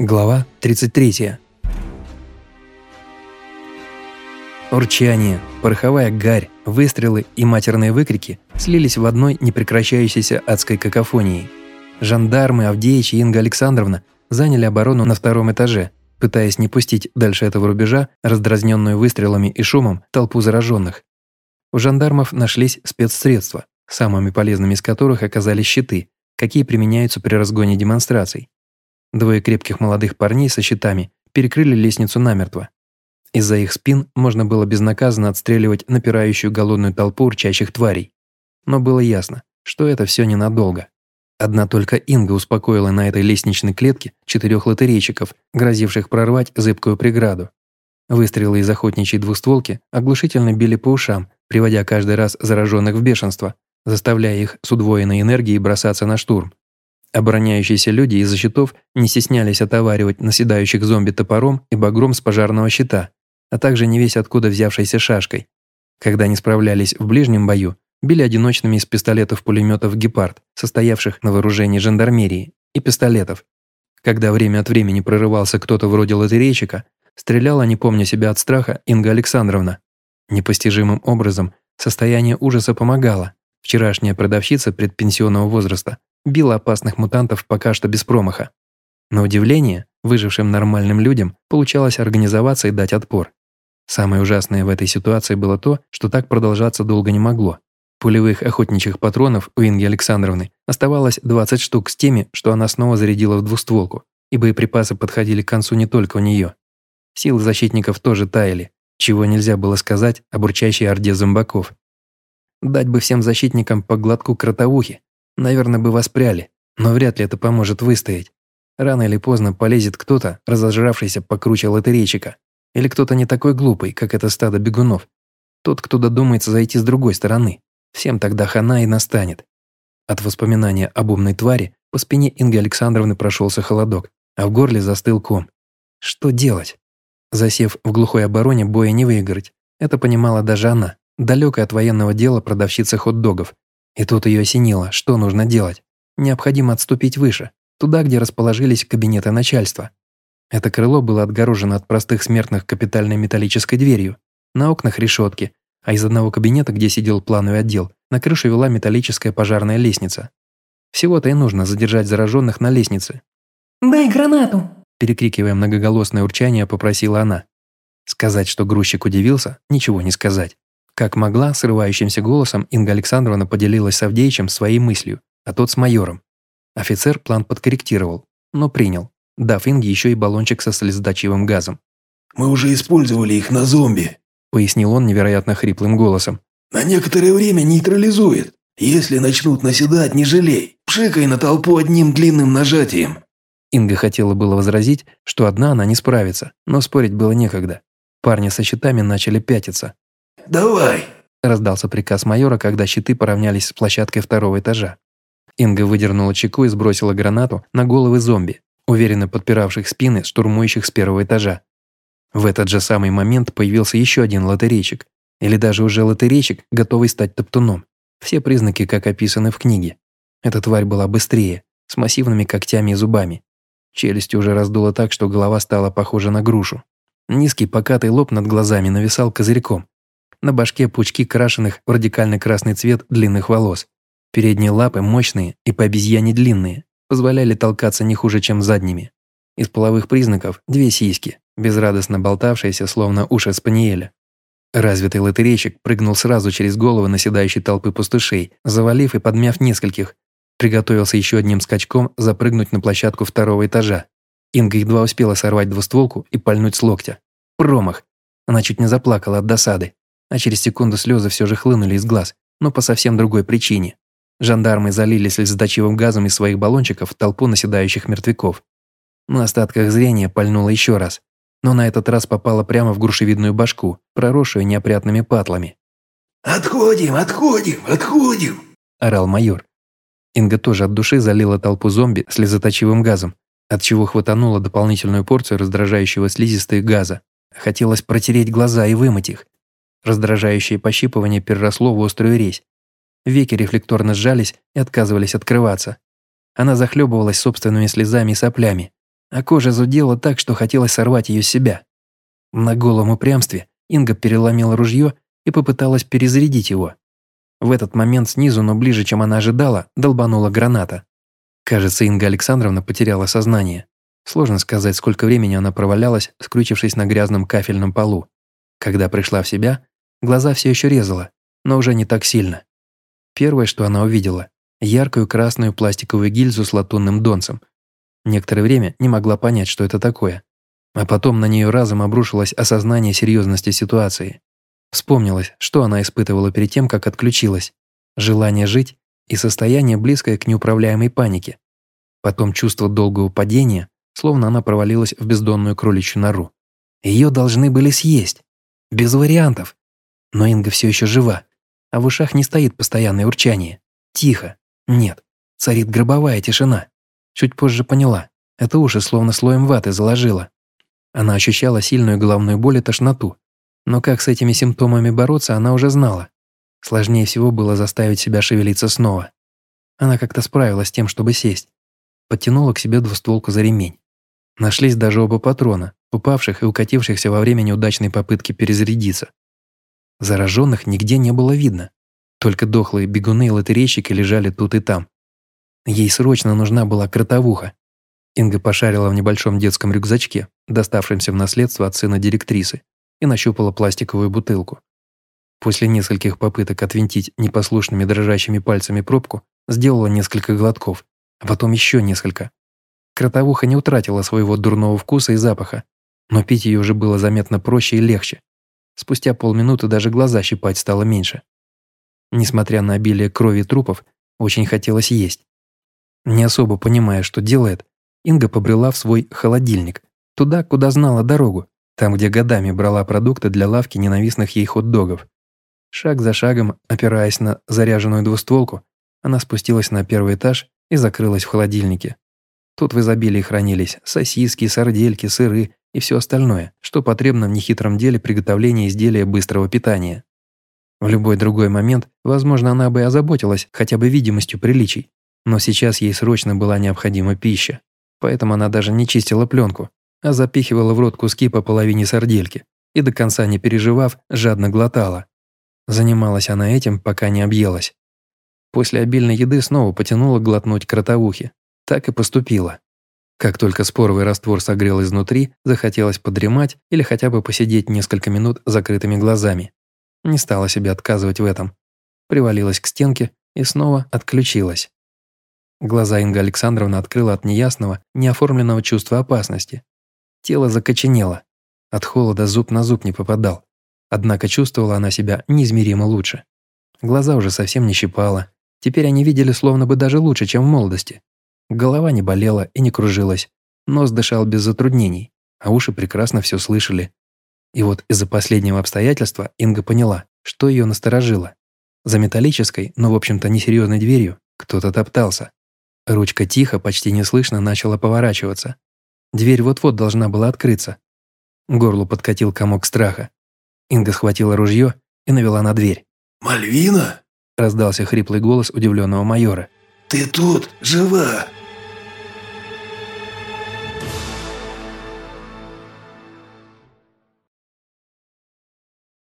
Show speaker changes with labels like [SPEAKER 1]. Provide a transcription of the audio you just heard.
[SPEAKER 1] Глава 33. Урчание, пороховая гарь, выстрелы и матерные выкрики слились в одной непрекращающейся адской какофонии. Жандармы Авдеич и Инга Александровна заняли оборону на втором этаже, пытаясь не пустить дальше этого рубежа раздразненную выстрелами и шумом толпу зараженных. У жандармов нашлись спецсредства, самыми полезными из которых оказались щиты, какие применяются при разгоне демонстраций. Двое крепких молодых парней со щитами перекрыли лестницу намертво. Из-за их спин можно было безнаказанно отстреливать напирающую голодную толпу урчащих тварей. Но было ясно, что это все ненадолго. Одна только Инга успокоила на этой лестничной клетке четырех лотерейщиков, грозивших прорвать зыбкую преграду. Выстрелы из охотничьей двустволки оглушительно били по ушам, приводя каждый раз зараженных в бешенство, заставляя их с удвоенной энергией бросаться на штурм. Обороняющиеся люди из-за щитов не стеснялись отоваривать наседающих зомби топором и багром с пожарного щита, а также не весь откуда взявшейся шашкой. Когда не справлялись в ближнем бою, били одиночными из пистолетов-пулеметов «Гепард», состоявших на вооружении жандармерии, и пистолетов. Когда время от времени прорывался кто-то вроде лотерейщика, стреляла, не помня себя от страха, Инга Александровна. Непостижимым образом состояние ужаса помогало. Вчерашняя продавщица предпенсионного возраста била опасных мутантов пока что без промаха. На удивление, выжившим нормальным людям получалось организоваться и дать отпор. Самое ужасное в этой ситуации было то, что так продолжаться долго не могло. Пулевых охотничьих патронов у Инги Александровны оставалось 20 штук с теми, что она снова зарядила в двустволку, и боеприпасы подходили к концу не только у нее. Силы защитников тоже таяли, чего нельзя было сказать об урчащей орде зомбаков. Дать бы всем защитникам по глотку кротоухи, Наверное, бы воспряли, но вряд ли это поможет выстоять. Рано или поздно полезет кто-то, разожравшийся покруче лотерейчика. Или кто-то не такой глупый, как это стадо бегунов. Тот, кто додумается зайти с другой стороны. Всем тогда хана и настанет. От воспоминания об умной твари по спине Инги Александровны прошелся холодок, а в горле застыл ком. Что делать? Засев в глухой обороне, боя не выиграть. Это понимала даже она, далекая от военного дела продавщица хот-догов, и тут ее осенило, что нужно делать. Необходимо отступить выше, туда, где расположились кабинеты начальства. Это крыло было отгорожено от простых смертных капитальной металлической дверью. На окнах решетки, а из одного кабинета, где сидел плановый отдел, на крышу вела металлическая пожарная лестница. Всего-то и нужно задержать зараженных на лестнице.
[SPEAKER 2] «Дай гранату!»
[SPEAKER 1] Перекрикивая многоголосное урчание, попросила она. Сказать, что грузчик удивился, ничего не сказать. Как могла, срывающимся голосом Инга Александровна поделилась с Авдеичем своей мыслью, а тот с майором. Офицер план подкорректировал, но принял, дав Инге еще и баллончик со слезоточивым газом.
[SPEAKER 3] «Мы уже использовали их на зомби», –
[SPEAKER 1] пояснил он невероятно хриплым голосом.
[SPEAKER 3] «На некоторое время нейтрализует. Если начнут наседать, не жалей. Пшикай на толпу одним длинным нажатием».
[SPEAKER 1] Инга хотела было возразить, что одна она не справится, но спорить было некогда. Парни со щитами начали пятиться,
[SPEAKER 3] давай!»
[SPEAKER 1] – раздался приказ майора, когда щиты поравнялись с площадкой второго этажа. Инга выдернула чеку и сбросила гранату на головы зомби, уверенно подпиравших спины штурмующих с первого этажа. В этот же самый момент появился еще один лотерейщик, или даже уже лотерейщик, готовый стать топтуном. Все признаки, как описаны в книге. Эта тварь была быстрее, с массивными когтями и зубами. Челюсть уже раздула так, что голова стала похожа на грушу. Низкий покатый лоб над глазами нависал козырьком, на башке пучки крашеных в радикально красный цвет длинных волос. Передние лапы мощные и по обезьяне длинные, позволяли толкаться не хуже, чем задними. Из половых признаков две сиськи, безрадостно болтавшиеся, словно уши спаниеля. Развитый лотерейщик прыгнул сразу через головы наседающей толпы пустышей, завалив и подмяв нескольких. Приготовился еще одним скачком запрыгнуть на площадку второго этажа. Инга едва успела сорвать двустволку и пальнуть с локтя. Промах. Она чуть не заплакала от досады а через секунду слезы все же хлынули из глаз, но по совсем другой причине. Жандармы залили слезоточивым газом из своих баллончиков толпу наседающих мертвяков. На остатках зрения пальнуло еще раз, но на этот раз попало прямо в грушевидную башку, проросшую неопрятными патлами.
[SPEAKER 3] «Отходим, отходим, отходим!»
[SPEAKER 1] – орал майор. Инга тоже от души залила толпу зомби слезоточивым газом, от чего хватанула дополнительную порцию раздражающего слизистых газа. Хотелось протереть глаза и вымыть их, Раздражающее пощипывание переросло в острую резь. Веки рефлекторно сжались и отказывались открываться. Она захлебывалась собственными слезами и соплями. а кожа зудела так, что хотелось сорвать ее с себя. На голом упрямстве Инга переломила ружье и попыталась перезарядить его. В этот момент снизу, но ближе, чем она ожидала, долбанула граната. Кажется, Инга Александровна потеряла сознание. Сложно сказать, сколько времени она провалялась, скрючившись на грязном кафельном полу. Когда пришла в себя, глаза все еще резала, но уже не так сильно. Первое, что она увидела – яркую красную пластиковую гильзу с латунным донцем. Некоторое время не могла понять, что это такое. А потом на нее разом обрушилось осознание серьезности ситуации. Вспомнилось, что она испытывала перед тем, как отключилась. Желание жить и состояние, близкое к неуправляемой панике. Потом чувство долгого падения, словно она провалилась в бездонную кроличью нору. Ее должны были съесть. Без вариантов. Но Инга все еще жива, а в ушах не стоит постоянное урчание. Тихо. Нет. Царит гробовая тишина. Чуть позже поняла. Это уши словно слоем ваты заложило. Она ощущала сильную головную боль и тошноту. Но как с этими симптомами бороться, она уже знала. Сложнее всего было заставить себя шевелиться снова. Она как-то справилась с тем, чтобы сесть. Подтянула к себе двустволку за ремень. Нашлись даже оба патрона, упавших и укатившихся во время неудачной попытки перезарядиться. Зараженных нигде не было видно. Только дохлые бегуны и лотерейщики лежали тут и там. Ей срочно нужна была кротовуха. Инга пошарила в небольшом детском рюкзачке, доставшемся в наследство от сына директрисы, и нащупала пластиковую бутылку. После нескольких попыток отвинтить непослушными дрожащими пальцами пробку, сделала несколько глотков, а потом еще несколько. Кротовуха не утратила своего дурного вкуса и запаха, но пить ее уже было заметно проще и легче. Спустя полминуты даже глаза щипать стало меньше. Несмотря на обилие крови трупов, очень хотелось есть. Не особо понимая, что делает, Инга побрела в свой холодильник, туда, куда знала дорогу, там, где годами брала продукты для лавки ненавистных ей хот-догов. Шаг за шагом, опираясь на заряженную двустволку, она спустилась на первый этаж и закрылась в холодильнике. Тут в изобилии хранились сосиски, сардельки, сыры и все остальное, что потребно в нехитром деле приготовления изделия быстрого питания. В любой другой момент, возможно, она бы озаботилась хотя бы видимостью приличий, но сейчас ей срочно была необходима пища, поэтому она даже не чистила пленку, а запихивала в рот куски по половине сардельки и до конца не переживав, жадно глотала. Занималась она этим, пока не объелась. После обильной еды снова потянула глотнуть кротовухи. Так и поступила. Как только споровый раствор согрел изнутри, захотелось подремать или хотя бы посидеть несколько минут закрытыми глазами. Не стала себе отказывать в этом. Привалилась к стенке и снова отключилась. Глаза Инга Александровна открыла от неясного, неоформленного чувства опасности. Тело закоченело. От холода зуб на зуб не попадал. Однако чувствовала она себя неизмеримо лучше. Глаза уже совсем не щипало. Теперь они видели словно бы даже лучше, чем в молодости. Голова не болела и не кружилась. Нос дышал без затруднений, а уши прекрасно все слышали. И вот из-за последнего обстоятельства Инга поняла, что ее насторожило. За металлической, но в общем-то несерьезной дверью кто-то топтался. Ручка тихо, почти неслышно начала поворачиваться. Дверь вот-вот должна была открыться. Горлу подкатил комок страха. Инга схватила ружье и навела на дверь.
[SPEAKER 3] «Мальвина?»
[SPEAKER 1] – раздался хриплый голос удивленного майора.
[SPEAKER 3] «Ты тут? Жива?»